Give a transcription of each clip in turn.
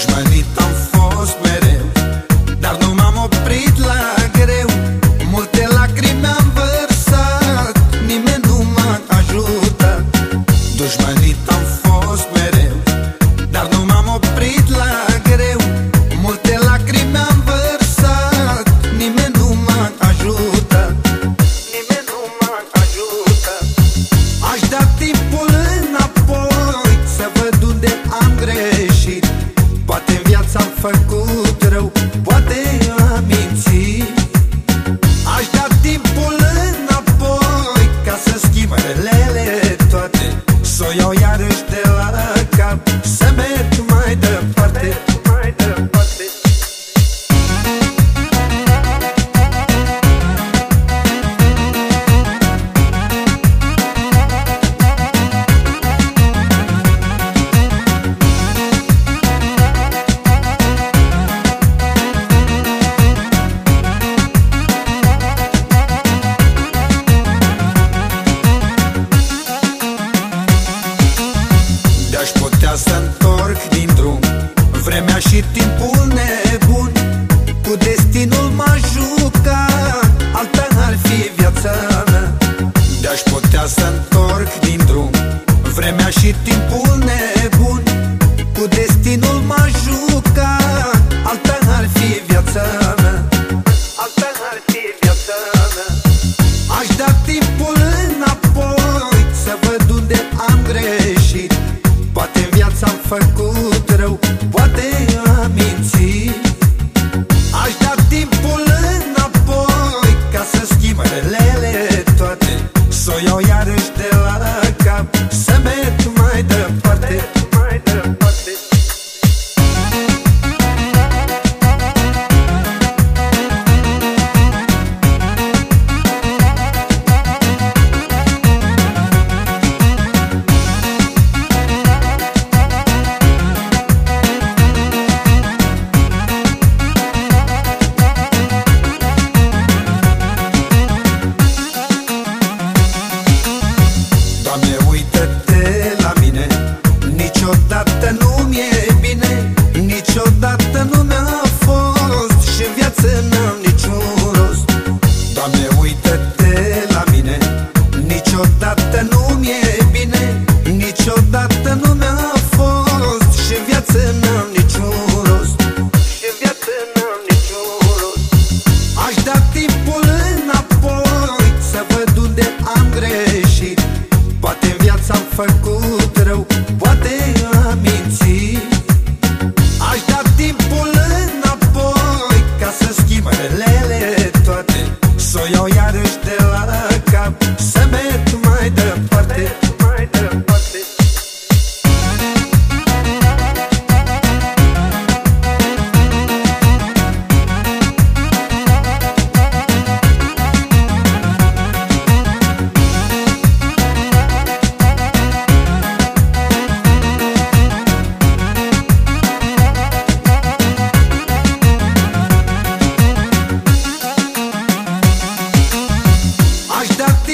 push my name. jakso jo järjesteläkään. Se meet maita er Vremea și timpul nebun. Cu destinul m-aș jucat Alta ar fi viața mea. De-aș putea să întorc din drum. Vremea și timpul nebun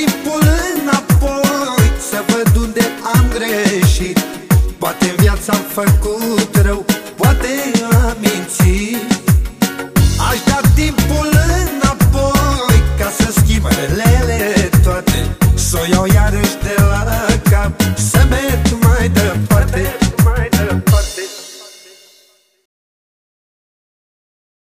timpul înapoi Să văd unde am greșit. Poate în viața am făcut